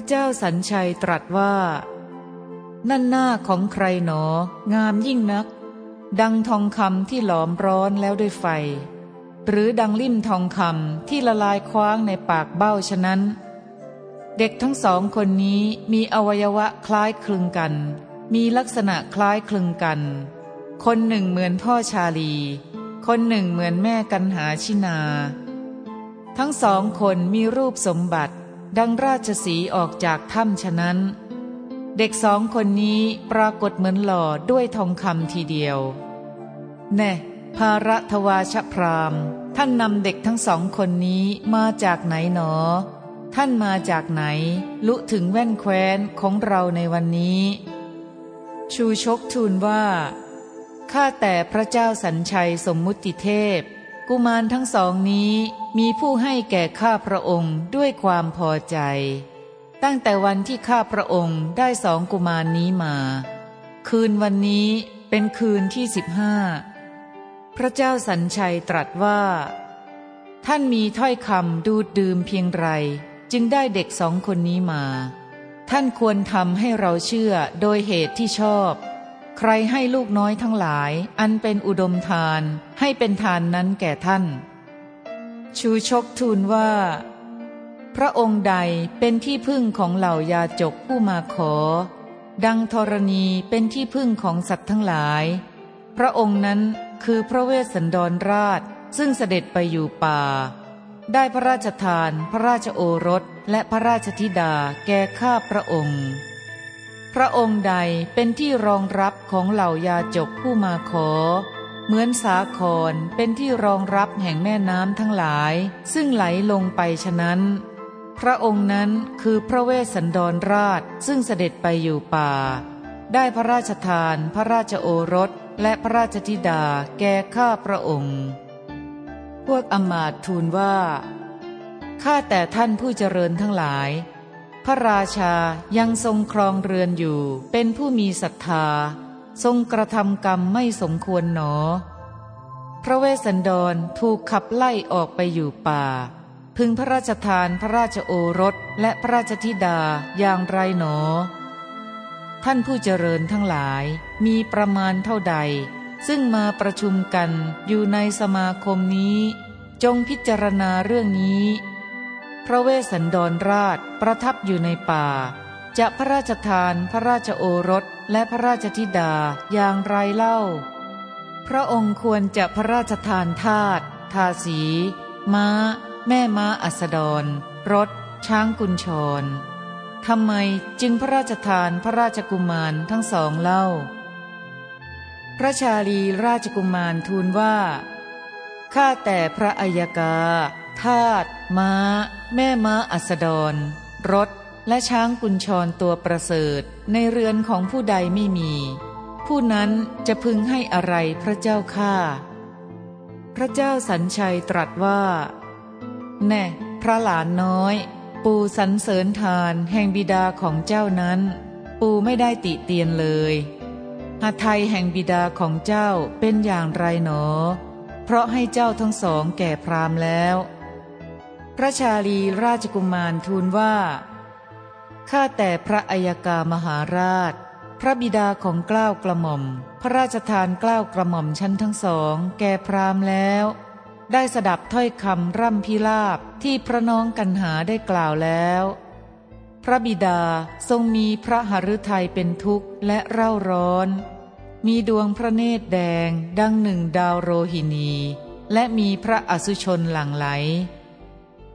พระเจ้าสัญชัยตรัสว่า นั่นหน้าของใครหนอ งามยิ่งนัก ดังทองคำที่หลอมร้อนแล้วด้วยไฟ หรือดังลิ่มทองคำที่ละลายคว้างในปากเบ้าฉะนั้น เด็กทั้งสองคนนี้มีอวัยวะคล้ายคลึงกัน มีลักษณะคล้ายคลึงกัน คนหนึ่งเหมือนพ่อชาลี คนหนึ่งเหมือนแม่กันหาชินา ทั้งสองคนมีรูปสมบัติ ดังราชสีออกจากถ้ำฉะนั้น เด็กสองคนนี้ปรากฏเหมือนหล่อด้วยทองคำทีเดียว แน่ ภาระทวาชพราม ท่านนำเด็กทั้งสองคนนี้มาจากไหนหนอ ท่านมาจากไหน ลุถึงแว่นแคว้นของเราในวันนี้ ชูชกทูลว่า ข้าแต่พระเจ้าสัญชัยสมมุติเทพ กุมารทั้งสองนี้มีผู้ให้แก่ข้าพระองค์ด้วยความพอใจ ตั้งแต่วันที่ข้าพระองค์ได้สองกุมารนี้มา คืนวันนี้เป็นคืนที่สิบห้าพระเจ้าสัญชัยตรัสว่า ท่านมีถ้อยคำดูดดื่มเพียงไร จึงได้เด็กสองคนนี้มา ท่านควรทำให้เราเชื่อโดยเหตุที่ชอบ ใครให้ลูกน้อยทั้งหลาย อันเป็นอุดมทาน ให้เป็นทานนั้นแก่ท่าน ชูชกทูลว่า พระองค์ใดเป็นที่พึ่งของเหล่ายาจกผู้มาขอ ดังธรณีเป็นที่พึ่งของสัตว์ทั้งหลาย พระองค์นั้นคือพระเวสสันดรราชซึ่งเสด็จไปอยู่ป่า ได้พระราชทาน พระราชโอรสและพระราชธิดาแก่ข้าพระองค์ พระองค์ใดเป็นที่รองรับของเหล่ายาจกผู้มาขอ เหมือนสาครเป็นที่รองรับแห่งแม่น้ำทั้งหลาย ซึ่งไหลลงไปฉะนั้น พระองค์นั้นคือพระเวสสันดรราชซึ่งเสด็จไปอยู่ป่า ได้พระราชทานพระราชโอรสและพระราชธิดาแก่ข้าพระองค์ พวกอมาตทูลว่า ข้าแต่ท่านผู้เจริญทั้งหลาย พระราชายังทรงครองเรือนอยู่ เป็นผู้มีศรัทธา ทรงกระทำกรรมไม่สมควรหนอ พระเวสสันดรถูกขับไล่ออกไปอยู่ป่า พึงพระราชทานพระราชโอรสและพระราชธิดาอย่างไรหนอ ท่านผู้เจริญทั้งหลายมีประมาณเท่าใด ซึ่งมาประชุมกันอยู่ในสมาคมนี้ จงพิจารณาเรื่องนี้ พระเวสสันดรราชประทับอยู่ในป่า จะพระราชทานพระราชโอรสและพระราชธิดาอย่างไรเล่า พระองค์ควรจะพระราชทานทาตทาสี ม้า แม่ม้าอัสดร รถ ช้างกุญชรทำไมจึงพระราชทานพระราชกุมารทั้งสองเล่า พระชาลีราชกุมารทูลว่า ข้าแต่พระอัยกาทาตม้า แม่ม้าอัสดร รถ และช้างกุญชรตัวประเสริฐในเรือนของผู้ใดไม่มี ผู้นั้นจะพึงให้อะไรพระเจ้าข้าพระเจ้าสัญชัยตรัสว่า แน่ พระหลานน้อย ปู่สรรเสริญทานแห่งบิดาของเจ้านั้น ปู่ไม่ได้ติเตียนเลยหาไทยแห่งบิดาของเจ้าเป็นอย่างไรหนอ เพราะให้เจ้าทั้งสองแก่พรามแล้ว พระชาลีราชกุมารทูลว่า ข้าแต่พระอัยกามหาราช พระบิดาของกล้าวกระหม่อม พระราชทานกล้าวกระหม่อมชั้นทั้งสอง แก่พรามแล้ว ได้สดับถ้อยคำร่ำพิลาบที่พระน้องกันหาได้กล่าวแล้ว พระบิดาทรงมีพระหฤทัยเป็นทุกข์และเร่าร้อน มีดวงพระเนตรแดงดังหนึ่งดาวโรหินี และมีพระอสุชนหลั่งไหล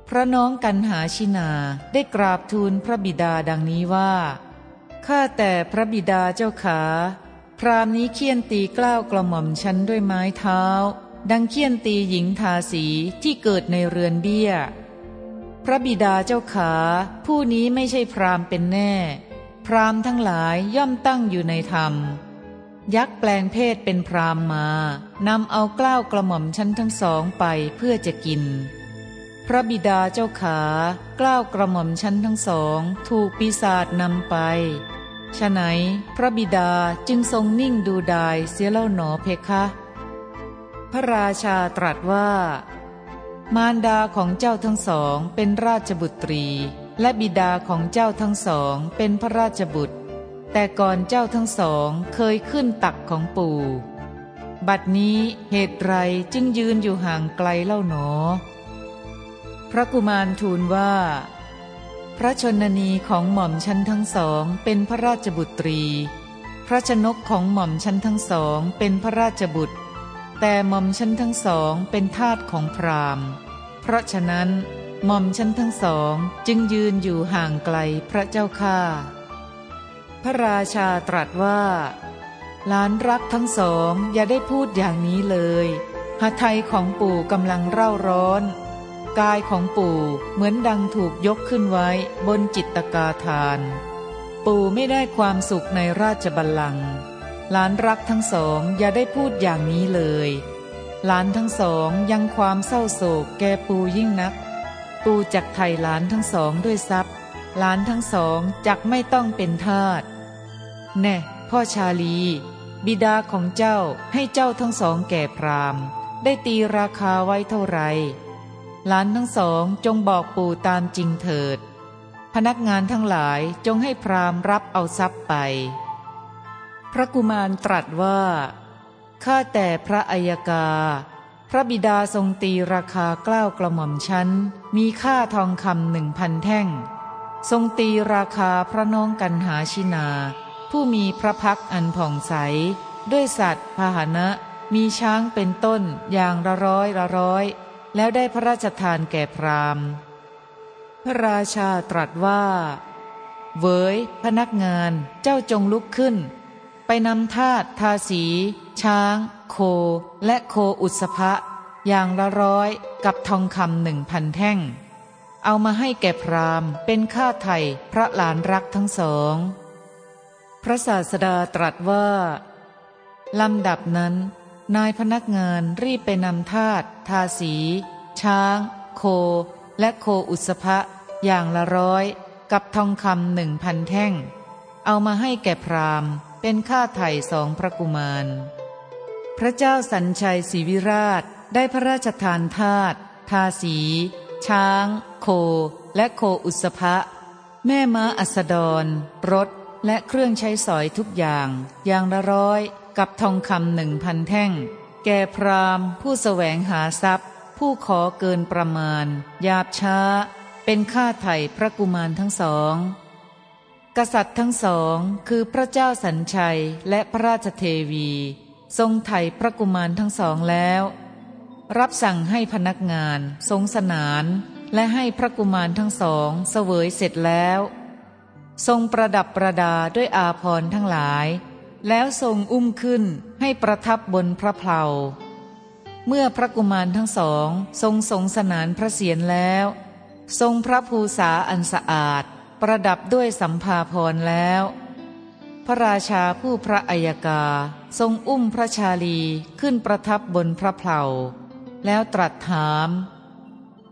พระน้องกันหาชินาได้กราบทูลพระบิดาดังนี้ว่า ข้าแต่พระบิดาเจ้าขา พรามนี้เคี่ยนตีกล้าวกระหม่อมฉันด้วยไม้เท้า ดังเคี่ยนตีหญิงทาสีที่เกิดในเรือนเบี้ย พระบิดาเจ้าขา ผู้นี้ไม่ใช่พรามเป็นแน่ พรามทั้งหลายย่อมตั้งอยู่ในธรรม ยักษ์แปลงเพศเป็นพรามมานำเอากล้าวกระหม่อมชั้นทั้งสองไปเพื่อจะกิน พระบิดาเจ้าขากล้าวกระหม่อมชั้นทั้งสองถูกปีศาจนำไปฉะไหนพระบิดาจึงทรงนิ่งดูดายเสียเล่าหนอเพคะ พระราชาตรัสว่า มารดาของเจ้าทั้งสองเป็นราชบุตรี และบิดาของเจ้าทั้งสองเป็นพระราชบุตร แต่ก่อนเจ้าทั้งสองเคยขึ้นตักของปู่ บัดนี้เหตุไรจึงยืนอยู่ห่างไกลเล่าหนอ พระกุมารทูลว่า พระชนนีของหม่อมชั้นทั้งสองเป็นพระราชบุตรี พระชนกของหม่อมชั้นทั้งสองเป็นพระราชบุตร แต่หม่อมชั้นทั้งสองเป็นทาสของพราหมณ์ เพราะฉะนั้นหม่อมชั้นทั้งสองจึงยืนอยู่ห่างไกลพระเจ้าข้าพระราชาตรัสว่าหลานรักทั้งสองอย่าได้พูดอย่างนี้เลยหาไทยของปู่กำลังเร่าร้อน กายของปู่เหมือนดังถูกยกขึ้นไว้บนจิตตกาทาน ปู่ไม่ได้ความสุขในราชบัลลังก์หลานรักทั้งสองอย่าได้พูดอย่างนี้เลย หลานทั้งสองยังความเศร้าโศกแก่ปู่ยิ่งนัก ปู่จักไถ่หลานทั้งสองด้วยทรัพย์ หลานทั้งสองจักไม่ต้องเป็นทาสแน่ พ่อชาลี บิดาของเจ้าให้เจ้าทั้งสองแก่พรามได้ตีราคาไว้เท่าไหร่ หลานทั้งสองจงบอกปู่ตามจริงเถิด พนักงานทั้งหลายจงให้พรามรับเอาทรัพย์ไป พระกุมารตรัสว่า ข้าแต่พระอัยกา พระบิดาทรงตีราคากล้าวกระหม่อมชั้น มีค่าทองคำหนึ่งพันแท่ง ทรงตีราคาพระน้องกันหาชินา ผู้มีพระพักอันผ่องใส ด้วยสัตว์พาหนะมีช้างเป็นต้นอย่างละร้อยละร้อย แล้วได้พระราชทานแก่พราหมณ์ พระราชาตรัสว่า เวยพนักงานเจ้าจงลุกขึ้น ไปนำทาตทาสี ช้าง โค และโคอุสภะอย่างละร้อยกับทองคำหนึ่งพันแท่ง เอามาให้แก่พรามเป็นค่าไถ่พระหลานรักทั้งสอง พระศาสดาตรัสว่าลำดับนั้น นายพนักงานรีบไปนำทาตทาสี ช้าง โค และโคอุสภะอย่างละร้อย กับทองคำหนึ่งพันแท่ง เอามาให้แก่พรามเป็นค่าไถ่สองพระกุมาร พระเจ้าสัญชัยศรีวิราชได้พระราชทานทาตทาสี ช้าง โค และโคอุสภะแม่ม้าอัสดร รถ และเครื่องใช้สอยทุกอย่าง อย่างละร้อย กับทองคำหนึ่งพันแท่ง แก่พรามผู้แสวงหาทรัพย์ ผู้ขอเกินประมาณ ยาบช้า เป็นค่าไถ่พระกุมารทั้งสอง กษัตริย์ทั้งสองคือพระเจ้าสัญชัยและพระราชเทวี ทรงไถ่พระกุมารทั้งสองแล้ว รับสั่งให้พนักงาน ทรงสนาน และให้พระกุมารทั้งสองเสวยเสร็จแล้ว ทรงประดับประดาด้วยอาพรทั้งหลาย แล้วทรงอุ้มขึ้นให้ประทับบนพระเพลาเมื่อพระกุมารทั้งสองทรงทรงสนานพระเศียรแล้ว ทรงพระภูษาอันสะอาด ประดับด้วยสัมภาพรแล้ว พระราชาผู้พระอัยกาทรงอุ้มพระชาลีขึ้นประทับบนพระเพลาแล้วตรัสถาม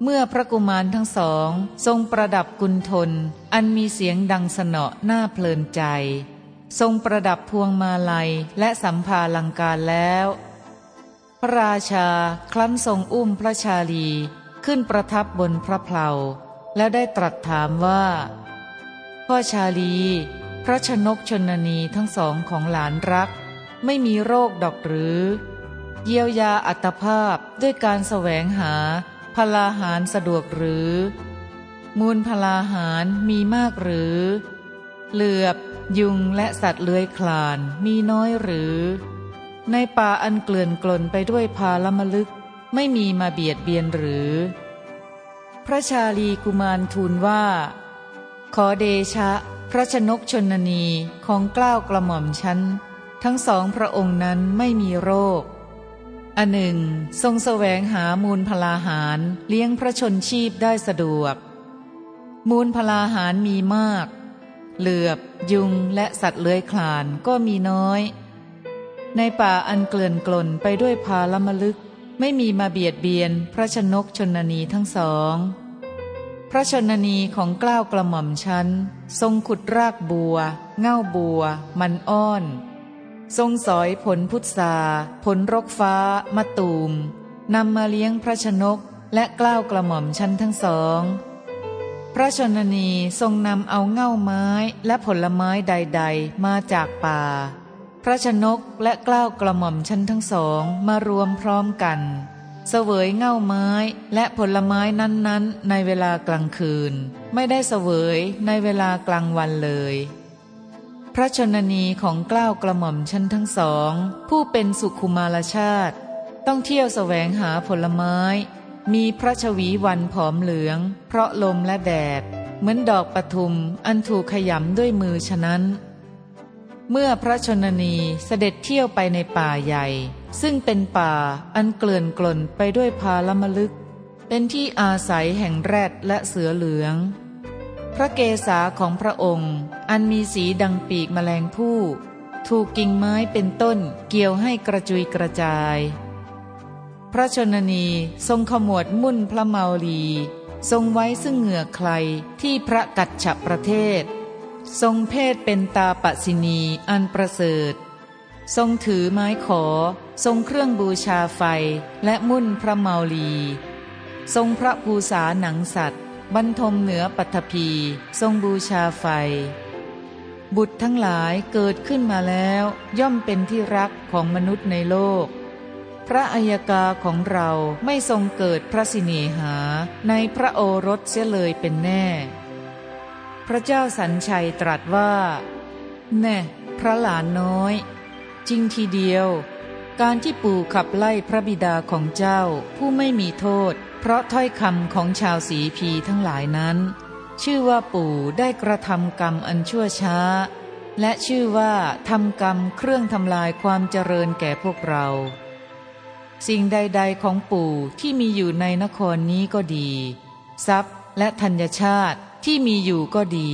เมื่อพระกุมารทั้งสอง ทรงประดับกุณฑลอันมีเสียงดังสนอหน้าเพลินใจ ทรงประดับพวงมาลัยและสัมภาลังการแล้ว พระราชาคลั้นทรงอุ้มพระชาลีขึ้นประทับบนพระเพลาแล้วได้ตรัสถามว่า พ่อชาลี พระชนกชนนีทั้งสองของหลานรัก ไม่มีโรคดอกหรือ เยียวยาอัตภาพด้วยการแสวงหาพลาหารสะดวกหรือ มูลพลาหารมีมากหรือ เหลือบ ยุงและสัตว์เลื้อยคลานมีน้อยหรือ ในป่าอันเกลื่อนกลนไปด้วยพาลมลึก ไม่มีมาเบียดเบียนหรือ พระชาลีกุมารทูลว่า ขอเดชะ พระชนกชนนีของกล้าวกระหม่อมชั้น ทั้งสองพระองค์นั้นไม่มีโรคอันหนึ่ง ทรงแสวงหามูลพลาหารเลี้ยงพระชนชีพได้สะดวก มูลพลาหารมีมาก เหลือบ ยุงและสัตว์เลื้อยคลานก็มีน้อย ในป่าอันเกลื่อนกลนไปด้วยพาลมลึก ไม่มีมาเบียดเบียนพระชนกชนนีทั้งสอง พระชนนีของกล้าวกระหม่อมชั้น ทรงขุดรากบัว เง่าบัว มันอ้อน ทรงสอยผลพุทราผลรกฟ้ามะตูมนำมาเลี้ยงพระชนกและกล้าวกระหม่อมชั้นทั้งสอง พระชนนีทรงนำเอาเง่าไม้และผลไม้ใดๆ มาจากป่า พระชนกและกล้าวกระหม่อมชั้นทั้งสองมารวมพร้อมกัน เสวยเง่าไม้และผลไม้นั้นๆ ในเวลากลางคืน ไม่ได้เสวยในเวลากลางวันเลย พระชนนีของกล้าวกระหม่อมชั้นทั้งสอง ผู้เป็นสุขุมารชาติ ต้องเที่ยวแสวงหาผลไม้ มีพระชวีวันผอมเหลือง เพราะลมและแดด เหมือนดอกปทุมอันถูกขยำด้วยมือฉะนั้น เมื่อพระชนนีเสด็จเที่ยวไปในป่าใหญ่ ซึ่งเป็นป่าอันเกลื่อนกล่นไปด้วยพาลมลึก เป็นที่อาศัยแห่งแรดและเสือเหลือง พระเกศาของพระองค์ อันมีสีดังปีกแมลงผู้ ถูกกิ่งไม้เป็นต้นเกี่ยวให้กระจุยกระจาย พระชนนีทรงขมวดมุ่นพระเมาลี ทรงไว้ซึ่งเหงื่อใครที่พระกัจฉประเทศ ทรงเพศเป็นตาปสินีอันประเสริฐ ทรงถือไม้ขอ ทรงเครื่องบูชาไฟและมุ่นพระเมาลี ทรงพระภูษาหนังสัตว์ บรรทมเหนือปัทภีทรงบูชาไฟบุตรทั้งหลายเกิดขึ้นมาแล้ว ย่อมเป็นที่รักของมนุษย์ในโลก พระอัยกาของเราไม่ทรงเกิดพระสิเนหาในพระโอรสเสียเลยเป็นแน่ พระเจ้าสัญชัยตรัสว่า แน่พระหลานน้อย จริงทีเดียว การที่ปู่ขับไล่พระบิดาของเจ้าผู้ไม่มีโทษ เพราะถ้อยคำของชาวสีพีทั้งหลายนั้น ชื่อว่าปู่ได้กระทำกรรมอันชั่วช้า และชื่อว่าทำกรรมเครื่องทำลายความเจริญแก่พวกเรา สิ่งใด ๆ ของปู่ที่มีอยู่ในนครนี้ก็ดี ทรัพย์และธัญชาติที่มีอยู่ก็ดี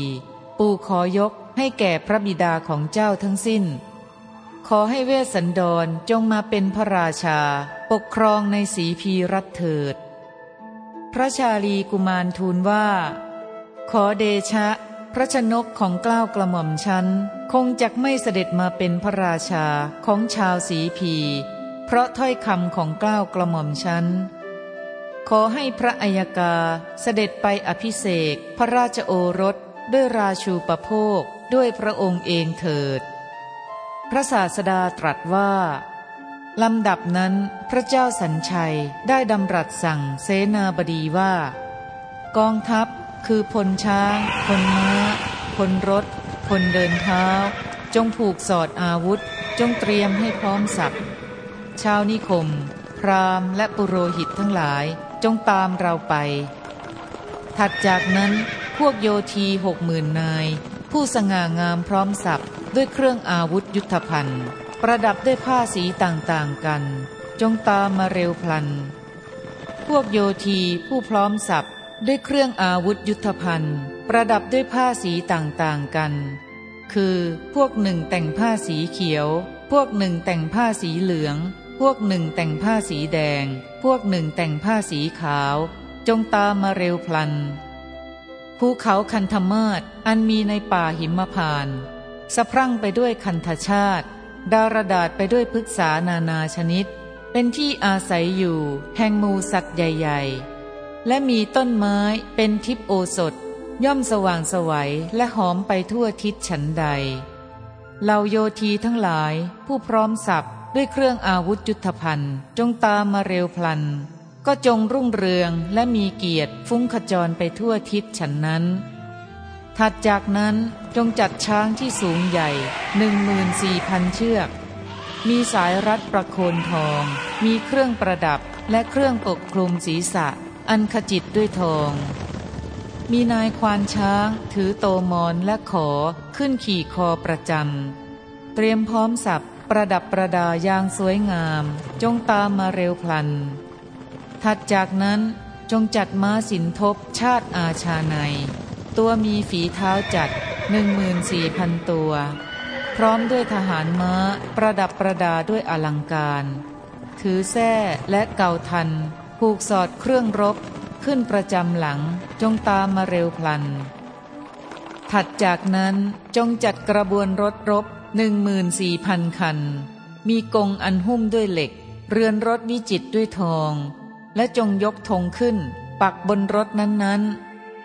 ปู่ขอยกให้แก่พระบิดาของเจ้าทั้งสิ้น ขอให้เวสสันดรจงมาเป็นพระราชา ปกครองในสีพีรัตเถิด พระชาลีกุมารทูลว่า ขอเดชะ พระชนกของกล้าวกระหม่อมฉันคงจะไม่เสด็จมาเป็นพระราชาของชาวสีพี เพราะถ้อยคำของกล้าวกระหม่อมฉันขอให้พระอัยกาเสด็จไปอภิเษกพระราชโอรสด้วยราชูปโภคด้วยพระองค์เองเถิด พระศาสดาตรัสว่าลำดับนั้นพระเจ้าสัญชัยได้ดำรัสสั่งเสนาบดีว่า กองทัพคือพลช้างพลม้าพลรถพลเดินเท้า จงผูกสอดอาวุธ จงเตรียมให้พร้อมสับ ชาวนิคม พราหมณ์และปุโรหิตทั้งหลายจงตามเราไป ถัดจากนั้นพวกโยทีหกหมื่นนาย ผู้สง่างามพร้อมสับด้วยเครื่องอาวุธยุทธภัณฑ์ ประดับด้วยผ้าสีต่างๆกัน จงตามมาเร็วพลัน พวกโยทีผู้พร้อมสับด้วยเครื่องอาวุธยุทธภัณฑ์ ประดับด้วยผ้าสีต่างๆกัน คือพวกหนึ่งแต่งผ้าสีเขียว พวกหนึ่งแต่งผ้าสีเหลือง พวกหนึ่งแต่งผ้าสีแดง พวกหนึ่งแต่งผ้าสีขาว จงตามมาเร็วพลัน ภูเขาคันธมาศอันมีในป่าหิมพานสะพรั่งไปด้วยคันธชาติ ดารดาษไปด้วยพฤกษานานาชนิด เป็นที่อาศัยอยู่ แห่งมูสัตว์ใหญ่ ๆ และมีต้นไม้เป็นทิพโอสถ ย่อมสว่างสวัยและหอมไปทั่วทิศฉันใดเหล่าโยทีทั้งหลายผู้พร้อมสับ ด้วยเครื่องอาวุธยุทธภัณฑ์ จงตามมาเร็วพลัน ก็จงรุ่งเรืองและมีเกียรติฟุ้งขจรไปทั่วทิศฉันนั้น ถัดจากนั้นจงจัดช้างที่สูงใหญ่หนึ่งมืนสี่พันเชือก มีสายรัดประโคนทอง มีเครื่องประดับและเครื่องปกคลุมศีรษะ อันขจิตด้วยทอง มีนายควานช้างถือโตมอนและขอขึ้นขี่คอประจำเตรียมพร้อมสับ ประดับประดาอย่างสวยงาม จงตามมาเร็วพลัน ถัดจากนั้นจงจัดม้าสินทบชาติอาชาใน ตัวมีฝีเท้าจัดหนึ่งมืนสี่พันตัว พร้อมด้วยทหารม้าประดับประดาด้วยอลังการ ถือแส้และเก่าทัน ผูกสอดเครื่องรบ ขึ้นประจำหลังจงตามมาเร็วพลัน ถัดจากนั้นจงจัดกระบวนรถรบ หนึ่งมืนสี่พันคัน มีกงอันหุ้มด้วยเหล็ก เรือนรถวิจิตด้วยทอง และจงยกธงขึ้น ปักบนรถนั้น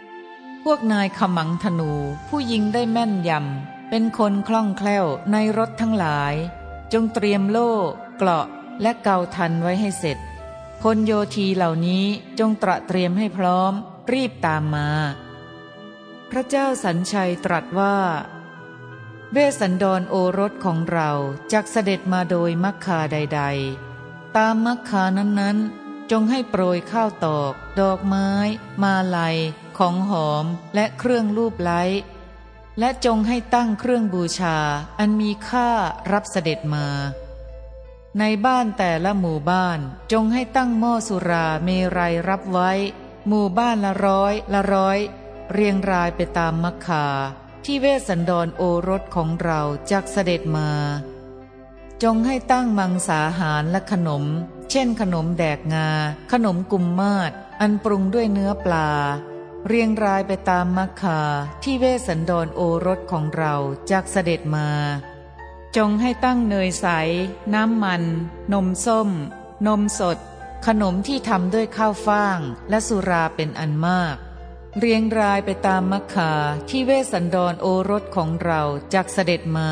ๆ พวกนายขมังธนูผู้ยิงได้แม่นยำ เป็นคนคล่องแคล่วในรถทั้งหลาย จงเตรียมโล่ เกราะและเกาทันไว้ให้เสร็จพลโยทีเหล่านี้จงตระเตรียมให้พร้อม รีบตามมา พระเจ้าสัญชัยตรัสว่า เวสันดรโอรสของเราจากเสด็จมาโดยมักคาใด ๆ ตามมักคานั้นๆ จงให้โปรยข้าวตอก ดอกไม้ มาลัย ของหอมและเครื่องรูปไล้ และจงให้ตั้งเครื่องบูชาอันมีค่ารับเสด็จมา ในบ้านแต่ละหมู่บ้านจงให้ตั้งหม้อสุราเมรัยรับไว้ หมู่บ้านละร้อยละร้อย เรียงรายไปตามมักคา ที่เวสันดรโอรสของเราจากเสด็จมา จงให้ตั้งมังสาหารและขนม เช่นขนมแดกงา ขนมกุมมาศอันปรุงด้วยเนื้อปลา เรียงรายไปตามมักคาที่เวสันดรโอรสของเราจากเสด็จมา จงให้ตั้งเนยใส น้ำมัน นมส้ม นมสด ขนมที่ทำด้วยข้าวฟ่างและสุราเป็นอันมาก เรียงรายไปตามมัคคาที่เวสันดรโอรสของเราจากเสด็จมา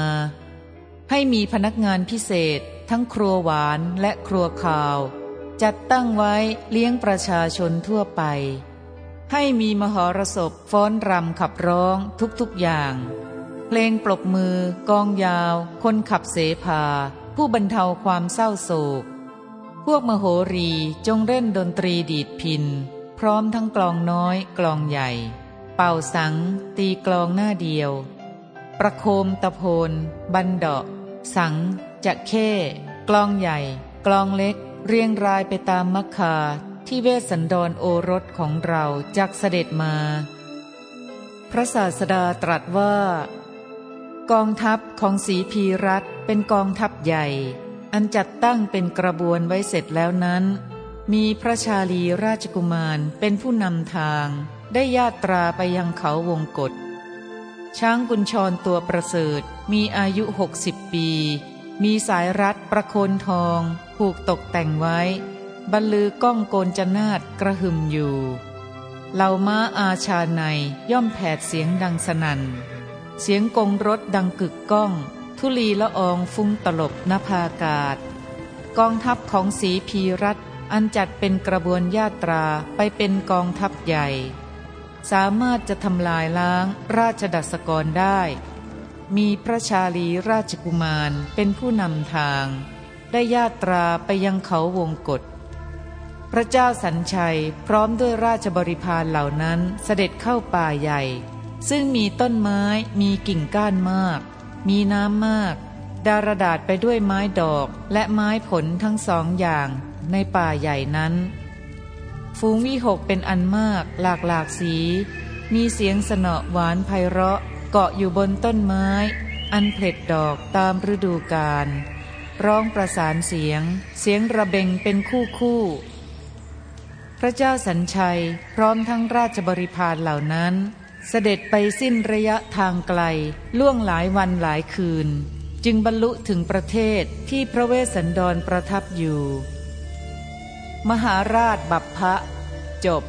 ให้มีพนักงานพิเศษ ทั้งครัวหวานและครัวข่าว จัดตั้งไว้เลี้ยงประชาชนทั่วไป ให้มีมหรสพฟ้อนรำขับร้องทุกๆอย่าง เพลงปรบมือ กองยาว คนขับเสภา ผู้บรรเทาความเศร้าโศก พวกมโหรีจงเล่นดนตรีดีดพิน ร้อมทั้งกลองน้อยกลองใหญ่ เป่าสัง ตีกลองหน้าเดียว ประโคมตะโพน บันดาะสัง จะเข้กลองใหญ่ กลองเล็ก เรียงรายไปตามมัคคาที่เวสสันดรโอรสของเราจากเสด็จมา พระศาสดาตรัสว่า กองทัพของสีพีรัตเป็นกองทัพใหญ่ อันจัดตั้งเป็นกระบวนไว้เสร็จแล้วนั้น มีพระชาลีราชกุมารเป็นผู้นำทาง ได้ญาตราไปยังเขาวงกฏช้างกุญชรตัวประเสริฐมีอายุหกสิบปี มีสายรัดประโคนทองผูกตกแต่งไว้ บรรลือก้องโกนจนาดกระหึ่มอยู่เหล่าม้าอาชาในย่อมแผดเสียงดังสนัน่น เสียงกงรถดังกึกก้อง ทุลีละอองฟุ้งตลบนภากาศ กองทัพของสีพีรัต อันจัดเป็นกระบวนญาตราไปเป็นกองทัพใหญ่ สามารถจะทำลายล้างราชดัสกรได้ มีพระชาลีราชกุมารเป็นผู้นำทาง ได้ญาตราไปยังเขาวงกฏพระเจ้าสัญชัยพร้อมด้วยราชบริพารเหล่านั้นเสด็จเข้าป่าใหญ่ ซึ่งมีต้นไม้มีกิ่งก้านมาก มีน้ำมาก ดารดาษไปด้วยไม้ดอกและไม้ผลทั้งสองอย่าง ในป่าใหญ่นั้นฟูงวิหกเป็นอันมากหลากหลากสี มีเสียงสนอหวานไพเราะเกาะอยู่บนต้นไม้ อันเผล็ดดอกตามฤดูกาลร้องประสานเสียง เสียงระเบงเป็นคู่คู่ พระเจ้าสัญชัยพร้อมทั้งราชบริพารเหล่านั้น เสด็จไปสิ้นระยะทางไกล ล่วงหลายวันหลายคืน จึงบรรลุถึงประเทศที่พระเวสสันดรประทับอยู่ มหาราชบัพพะ จบ